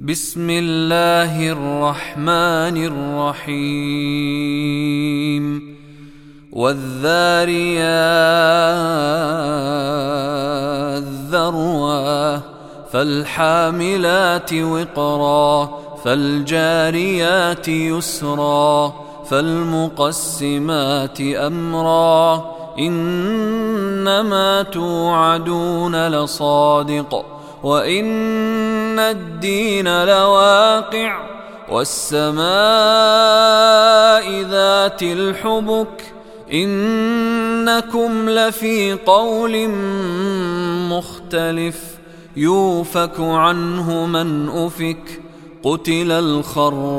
بسم الله الرحمن الرحيم. والذاريات ذروا فالحاملات وقرا فالجاريات يسرا فالمقسمات أمرا. إنما توعدون لصادق. وإن الدين لواقع والسماء ذات الحبك إنكم لفي قول مختلف يوفك عنه من أفك قتل الخراصون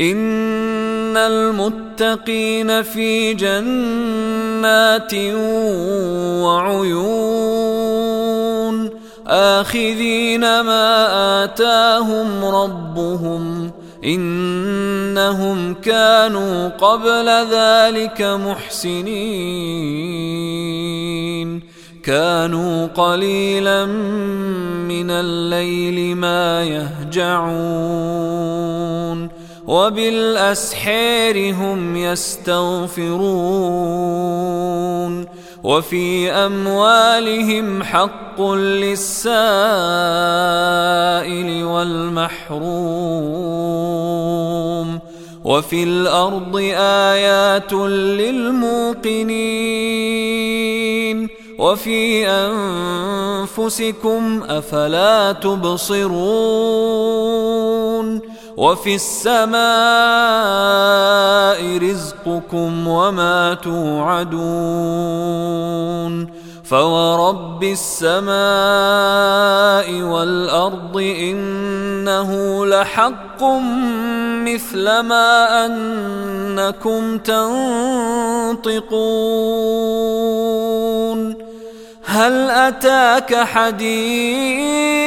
إن المتقين في جنات وعيون آخذين ما آتاهم ربهم إنهم كانوا قبل ذلك محسنين كانوا قليلا من الليل ما يهجعون وبالأسحار هم يستغفرون وفي أموالهم حق للسائل والمحروم وفي الأرض آيات للموقنين وفي أنفسكم أفلا تبصرون وفي السماء رزقكم وما توعدون فورب السماء والأرض إنه لحق مثل ما أنكم تنطقون هل أتاك حديث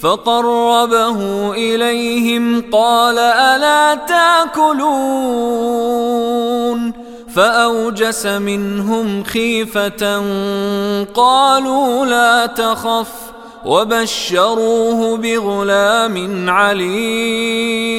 فقربه إليهم قال ألا تأكلون؟ فأوجس منهم خيفة قالوا لا تخف وبشروه بغلام عليم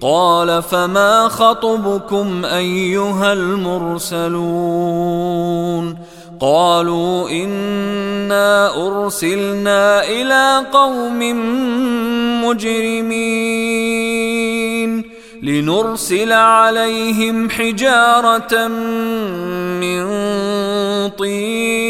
قال فما خطبكم أيها المرسلون قالوا إنا أرسلنا إلى قوم مجرمين لنرسل عليهم حجارة من طين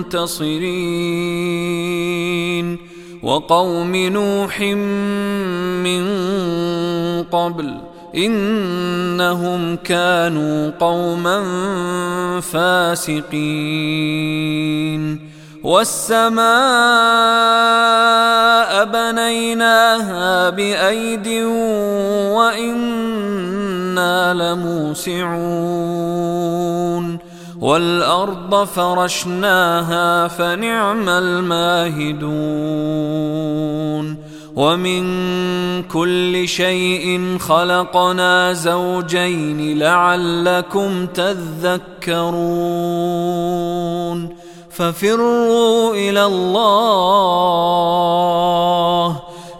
منتصرين وقوم نوح من قبل إنهم كانوا قوما فاسقين والسماء بنيناها بأيد وإنا لموسعون والأرض فرشناها فنعم الماهدون ومن كل شيء خلقنا زوجين لعلكم تذكرون ففروا إلى الله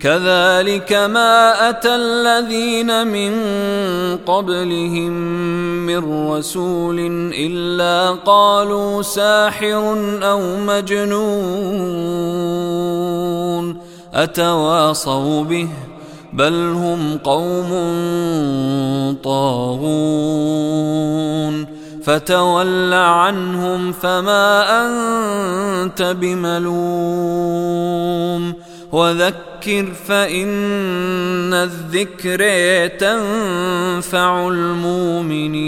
كذلك ما أتى الذين من قبلهم من رسول إلا قالوا ساحر أو مجنون أتواصوا به بل هم قوم طاغون فتول عنهم فما أنت بملوم وذكر فإن الذكر تنفع المؤمنين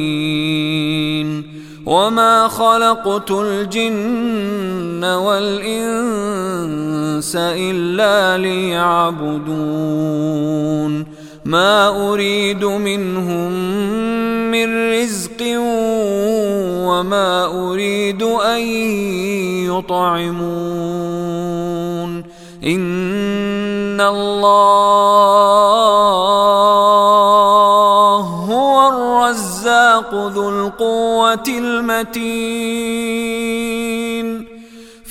وما خلقت الجن والإنس إلا ليعبدون ما أريد منهم من رزق وما أريد أن يطعمون إن الله هو الرزاق ذو القوة المتين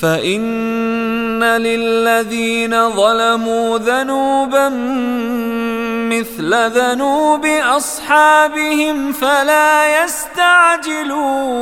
فإن للذين ظلموا ذنوبا مثل ذنوب أصحابهم فلا يستعجلون